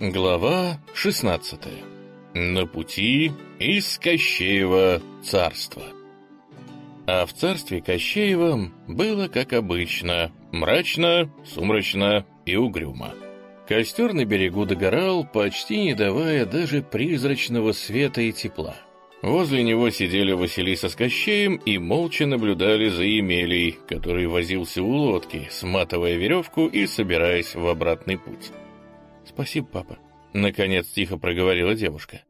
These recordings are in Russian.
Глава 16. На пути из Кощеева царства. А в царстве Кощеевом было, как обычно, мрачно, сумрачно и угрюмо. Костер на берегу догорал, почти не давая даже призрачного света и тепла. Возле него сидели Василиса с Кощеем и молча наблюдали за Емелей, который возился у лодки, сматывая веревку и собираясь в обратный путь. «Спасибо, папа», — наконец тихо проговорила девушка.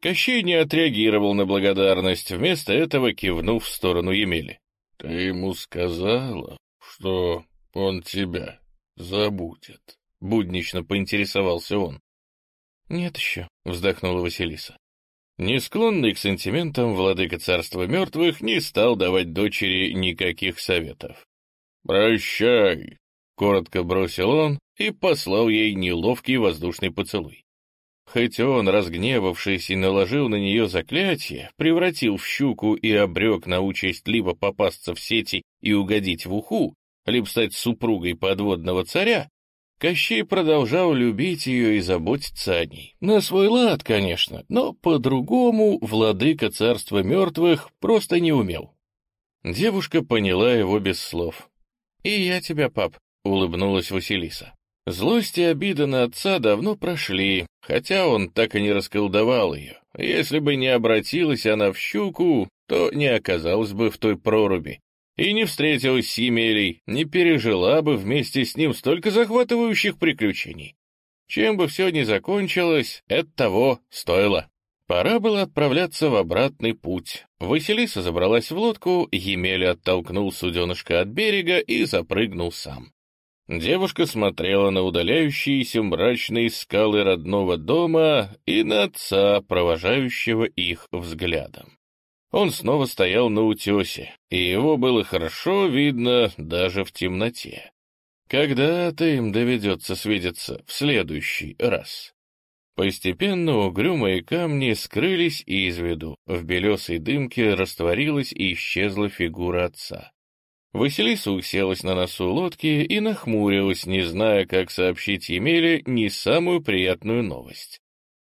Кощей не отреагировал на благодарность, вместо этого кивнув в сторону Емели. «Ты ему сказала, что он тебя забудет?» — буднично поинтересовался он. «Нет еще», — вздохнула Василиса. Не склонный к сантиментам, владыка царства мертвых не стал давать дочери никаких советов. «Прощай!» — коротко бросил он и послал ей неловкий воздушный поцелуй. Хоть он, разгневавшись и наложил на нее заклятие, превратил в щуку и обрек на участь либо попасться в сети и угодить в уху, либо стать супругой подводного царя, Кощей продолжал любить ее и заботиться о ней. На свой лад, конечно, но по-другому владыка царства мертвых просто не умел. Девушка поняла его без слов. «И я тебя, пап», — улыбнулась Василиса. Злость и обида на отца давно прошли, хотя он так и не расколдовал ее. Если бы не обратилась она в щуку, то не оказалась бы в той проруби, и не встретилась с Емелей, не пережила бы вместе с ним столько захватывающих приключений. Чем бы все ни закончилось, это того стоило. Пора было отправляться в обратный путь. Василиса забралась в лодку, Емеля оттолкнул суденышко от берега и запрыгнул сам. Девушка смотрела на удаляющиеся мрачные скалы родного дома и на отца, провожающего их взглядом. Он снова стоял на утесе, и его было хорошо видно даже в темноте. Когда-то им доведется свидеться в следующий раз. Постепенно угрюмые камни скрылись из виду, в белесой дымке растворилась и исчезла фигура отца. Василиса уселась на носу лодки и нахмурилась, не зная, как сообщить Емеле не самую приятную новость.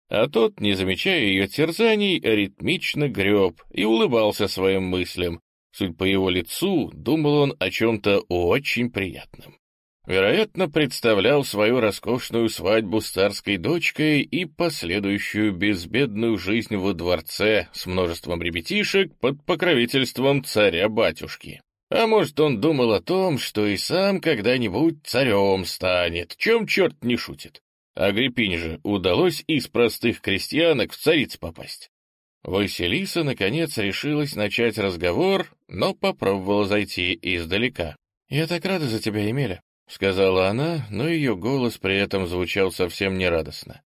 А тот, не замечая ее терзаний, ритмично греб и улыбался своим мыслям. Судя по его лицу, думал он о чем-то очень приятном. Вероятно, представлял свою роскошную свадьбу с царской дочкой и последующую безбедную жизнь во дворце с множеством ребятишек под покровительством царя-батюшки. А может, он думал о том, что и сам когда-нибудь царем станет, чем черт не шутит. Агриппине же удалось из простых крестьянок в цариц попасть. Василиса, наконец, решилась начать разговор, но попробовала зайти издалека. «Я так рада за тебя, Емеля», — сказала она, но ее голос при этом звучал совсем нерадостно.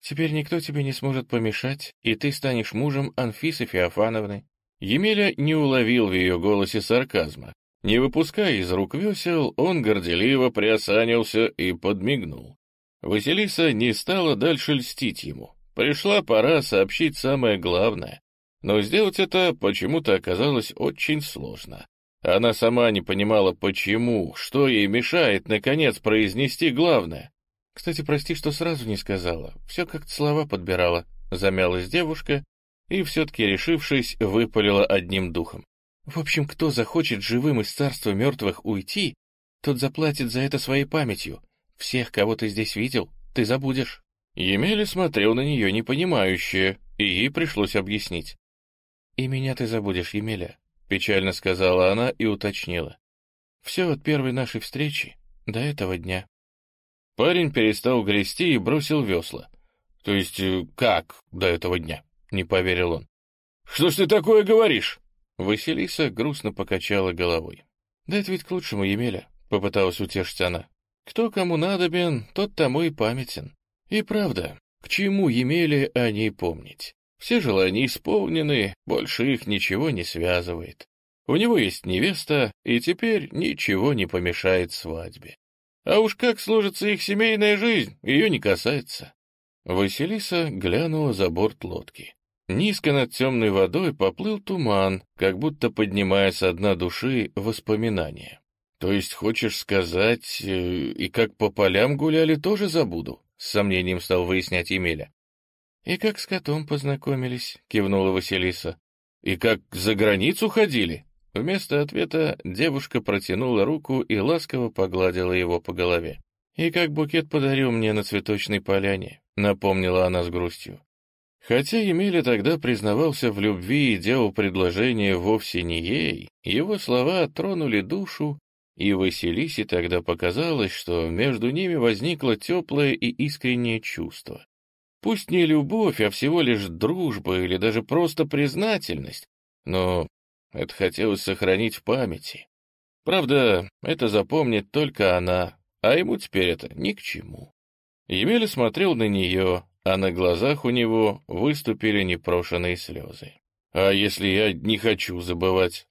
«Теперь никто тебе не сможет помешать, и ты станешь мужем Анфисы Феофановны». Емеля не уловил в ее голосе сарказма. Не выпуская из рук весел, он горделиво приосанился и подмигнул. Василиса не стала дальше льстить ему. Пришла пора сообщить самое главное. Но сделать это почему-то оказалось очень сложно. Она сама не понимала, почему, что ей мешает, наконец, произнести главное. «Кстати, прости, что сразу не сказала. Все как-то слова подбирала», — замялась девушка и, все-таки решившись, выпалила одним духом. «В общем, кто захочет живым из царства мертвых уйти, тот заплатит за это своей памятью. Всех, кого ты здесь видел, ты забудешь». Емеля смотрел на нее непонимающе, и ей пришлось объяснить. «И меня ты забудешь, Емеля», — печально сказала она и уточнила. «Все от первой нашей встречи до этого дня». Парень перестал грести и бросил весла. «То есть э, как до этого дня?» — не поверил он. «Что ж ты такое говоришь?» Василиса грустно покачала головой. «Да это ведь к лучшему, Емеля», — попыталась утешить она. Кто кому надобен, тот тому и памятен. И правда, к чему имели они помнить? Все желания исполнены, больше их ничего не связывает. У него есть невеста, и теперь ничего не помешает свадьбе. А уж как сложится их семейная жизнь, ее не касается. Василиса глянула за борт лодки. Низко над темной водой поплыл туман, как будто поднимая со дна души воспоминания. «То есть хочешь сказать, э, и как по полям гуляли, тоже забуду?» — с сомнением стал выяснять Емеля. «И как с котом познакомились?» — кивнула Василиса. «И как за границу ходили?» Вместо ответа девушка протянула руку и ласково погладила его по голове. «И как букет подарил мне на цветочной поляне», — напомнила она с грустью. Хотя Емеля тогда признавался в любви и делал предложение вовсе не ей, его слова тронули душу, и Василисе тогда показалось, что между ними возникло теплое и искреннее чувство. Пусть не любовь, а всего лишь дружба или даже просто признательность, но это хотелось сохранить в памяти. Правда, это запомнит только она, а ему теперь это ни к чему. Емеля смотрел на нее, а на глазах у него выступили непрошенные слезы. «А если я не хочу забывать?»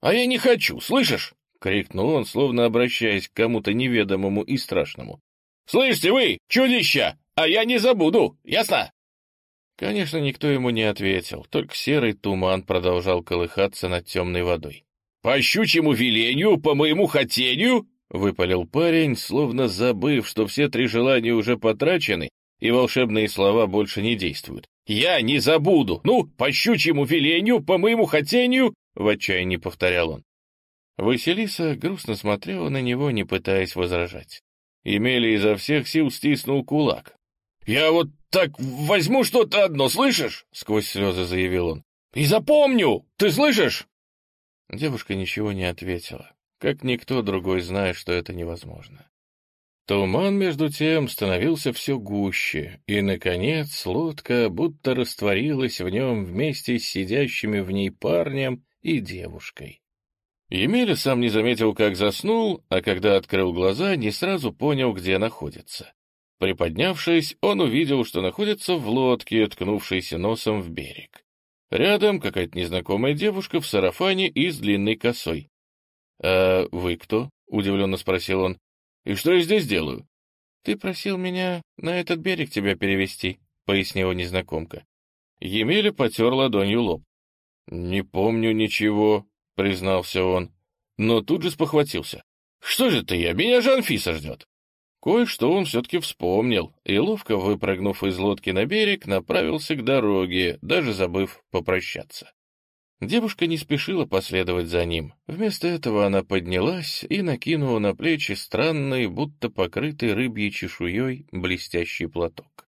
«А я не хочу, слышишь?» — крикнул он, словно обращаясь к кому-то неведомому и страшному. «Слышите вы, чудища! А я не забуду, ясно?» Конечно, никто ему не ответил, только серый туман продолжал колыхаться над темной водой. «По щучьему велению, по моему хотению!» — выпалил парень, словно забыв, что все три желания уже потрачены, и волшебные слова больше не действуют. «Я не забуду! Ну, по щучьему велению, по моему хотению!» — в отчаянии повторял он. Василиса грустно смотрела на него, не пытаясь возражать. Емеля изо всех сил стиснул кулак. «Я вот так возьму что-то одно, слышишь?» — сквозь слезы заявил он. «И запомню! Ты слышишь?» Девушка ничего не ответила, как никто другой знает, что это невозможно. Туман, между тем, становился все гуще, и, наконец, лодка будто растворилась в нем вместе с сидящими в ней парнем и девушкой. Емеля сам не заметил, как заснул, а когда открыл глаза, не сразу понял, где находится. Приподнявшись, он увидел, что находится в лодке, ткнувшейся носом в берег. Рядом какая-то незнакомая девушка в сарафане и с длинной косой. «А вы кто?» — удивленно спросил он. «И что я здесь делаю?» «Ты просил меня на этот берег тебя перевести, пояснила незнакомка. Емеля потер ладонью лоб. «Не помню ничего», — признался он, но тут же спохватился. «Что же ты я? Меня же Анфиса ждет!» Кое-что он все-таки вспомнил, и, ловко выпрыгнув из лодки на берег, направился к дороге, даже забыв попрощаться. Девушка не спешила последовать за ним. Вместо этого она поднялась и накинула на плечи странный, будто покрытый рыбьей чешуей, блестящий платок.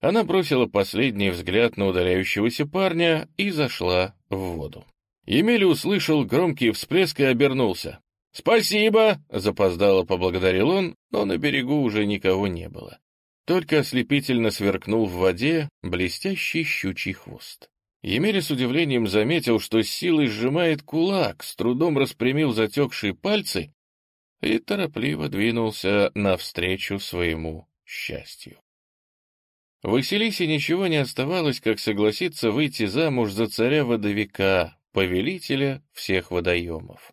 Она бросила последний взгляд на удаляющегося парня и зашла в воду. Емеля услышал громкий всплеск и обернулся. «Спасибо!» — запоздало поблагодарил он, но на берегу уже никого не было. Только ослепительно сверкнул в воде блестящий щучий хвост. Емеля с удивлением заметил, что с силой сжимает кулак, с трудом распрямил затекшие пальцы и торопливо двинулся навстречу своему счастью. Василисе ничего не оставалось, как согласиться выйти замуж за царя-водовика, повелителя всех водоемов.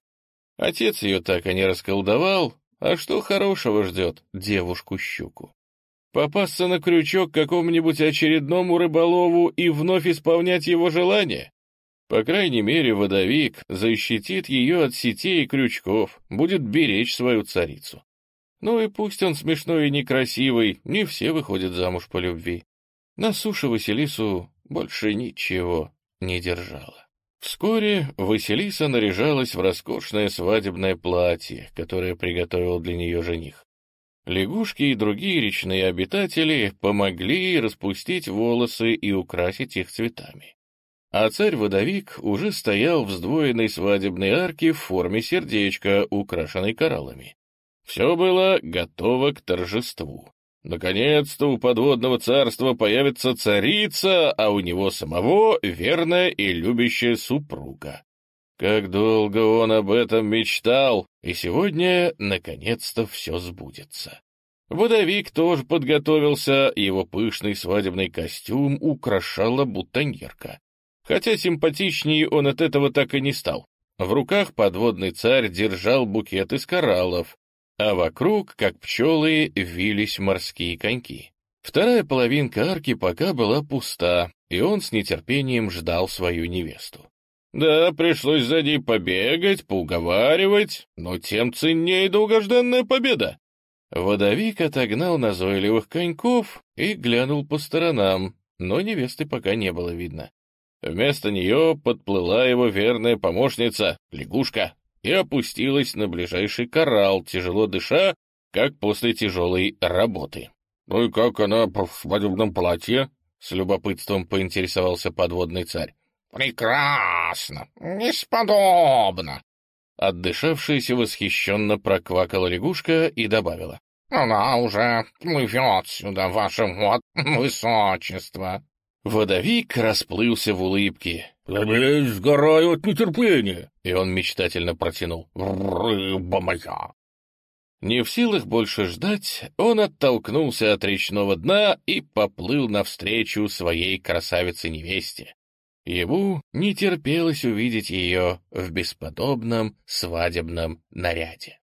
Отец ее так и не расколдовал, а что хорошего ждет девушку-щуку? Попасться на крючок какому-нибудь очередному рыболову и вновь исполнять его желание? По крайней мере, водовик защитит ее от сетей и крючков, будет беречь свою царицу. Ну и пусть он смешной и некрасивый, не все выходят замуж по любви. На суше Василису больше ничего не держало. Вскоре Василиса наряжалась в роскошное свадебное платье, которое приготовил для нее жених. Лягушки и другие речные обитатели помогли распустить волосы и украсить их цветами. А царь-водовик уже стоял в сдвоенной свадебной арке в форме сердечка, украшенной кораллами. Все было готово к торжеству. Наконец-то у подводного царства появится царица, а у него самого верная и любящая супруга. Как долго он об этом мечтал, и сегодня, наконец-то, все сбудется. Водовик тоже подготовился, его пышный свадебный костюм украшала бутоньерка. Хотя симпатичнее он от этого так и не стал. В руках подводный царь держал букет из кораллов, а вокруг, как пчелы, вились морские коньки. Вторая половинка арки пока была пуста, и он с нетерпением ждал свою невесту. Да, пришлось за ней побегать, поуговаривать, но тем ценнее долгожданная победа. Водовик отогнал назойливых коньков и глянул по сторонам, но невесты пока не было видно. Вместо нее подплыла его верная помощница, лягушка, и опустилась на ближайший коралл, тяжело дыша, как после тяжелой работы. — Ну и как она в свадебном платье? — с любопытством поинтересовался подводный царь. — Прекрасно! Бесподобно! Отдышавшаяся восхищенно проквакала лягушка и добавила. — Она уже плывет сюда, ваше вот высочество. Водовик расплылся в улыбке. «Я весь сгораю от нетерпения!» И он мечтательно протянул. «Рыба моя!» Не в силах больше ждать, он оттолкнулся от речного дна и поплыл навстречу своей красавице-невесте. Ему не терпелось увидеть ее в бесподобном свадебном наряде.